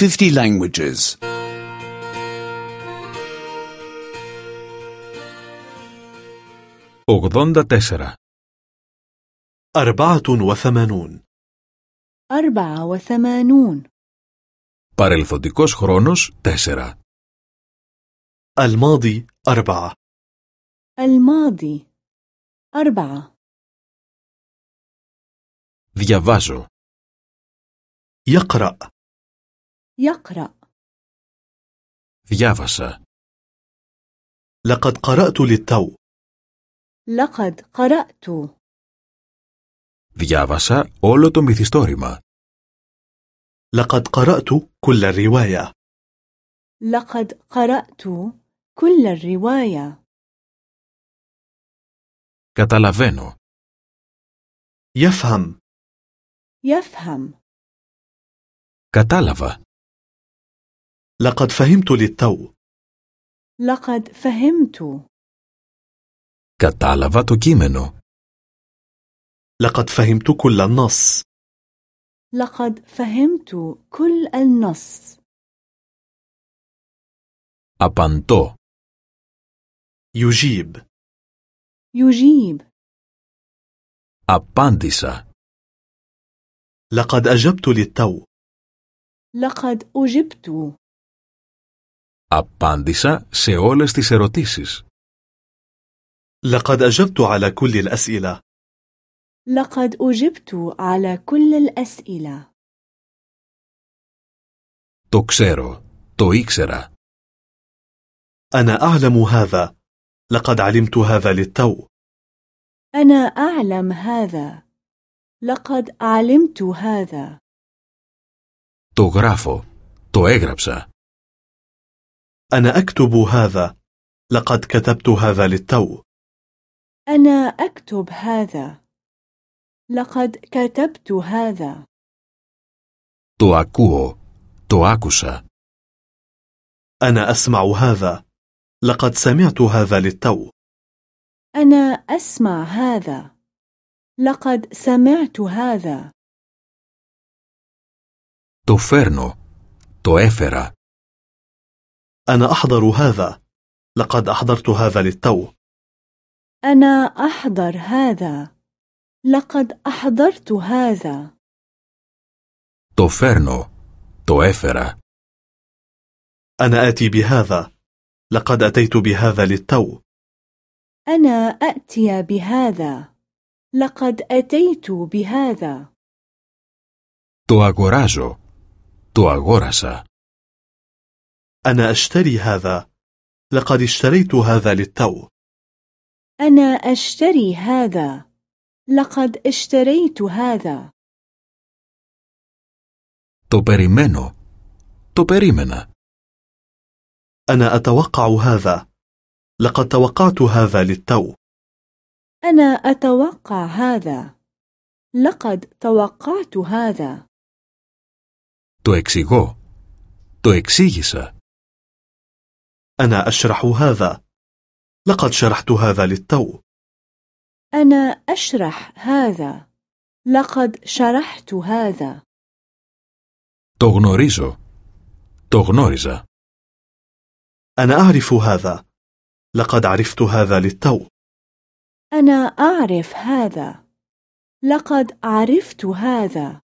50 languages. 84 أربعة وثمانون أربعة وثمانون Παρελθοντικός χρόνος 4 الماضي أربعة الماضي أربعة Διαβάζω. يقرأ يقرأ Διάβασα. لقد قرأت للتو لقد قرأت Διάβασα όλο το μυθιστόρημα. لقد قرأت كل الرواية لقد قرأت كل الرواية Καταλαβαίνω. يفهم يفهم Κατάλαβα. لقد فهمت للتو لقد فهمت Κατάλαβα το κείμενο. لقد فهمت كل النص لقد فهمت كل النص Απαντώ. يجيب يجيب Απάντησα. لقد أجبت للتو لقد أجبت Απάντησα σε όλες τις ερωτήσεις. لقد أجبت على كل الأسئلة لقد أجبت على كل الأسئلة Το ξέρω. Το ήξερα. أنا أعلم هذا لقد علمت هذا للتو أنا أعلم هذا لقد علمت هذا Το γράφω. Το έγραψα. أنا أكتب هذا لقد كتبت هذا للتو أنا أكتب هذا لقد كتبت هذا Το ακούω. Το άκουσα. أنا أسمع هذا لقد سمعت هذا للتو أنا أسمع هذا لقد سمعت هذا Το φέρνω. Το έφερα. أنا أحضر هذا لقد أحضرت هذا للتو أنا أحضر هذا لقد أحضرت هذا Το φέρνω. Το έφερα. أنا آتي بهذا لقد أتيت بهذا للتو أنا أأتي بهذا لقد أتيت بهذا Το αγοράζω. Το αγόρασα. أنا أشتري هذا لقد اشتريت هذا للتو أنا أشتري هذا لقد اشتريت هذا Το περιμένω. Το περίμενα. أنا أتوقع هذا لقد توقعت هذا للتو أنا أتوقع هذا لقد توقعت هذا Το εξηγώ. Το εξήγησα. أنا أشرح هذا لقد شرحت هذا للتو أنا أشرح هذا لقد شرحت هذا Το γνωρίζω. Το γνώριζα. أنا أعرف هذا لقد عرفت هذا للتو أنا أعرف هذا لقد عرفت هذا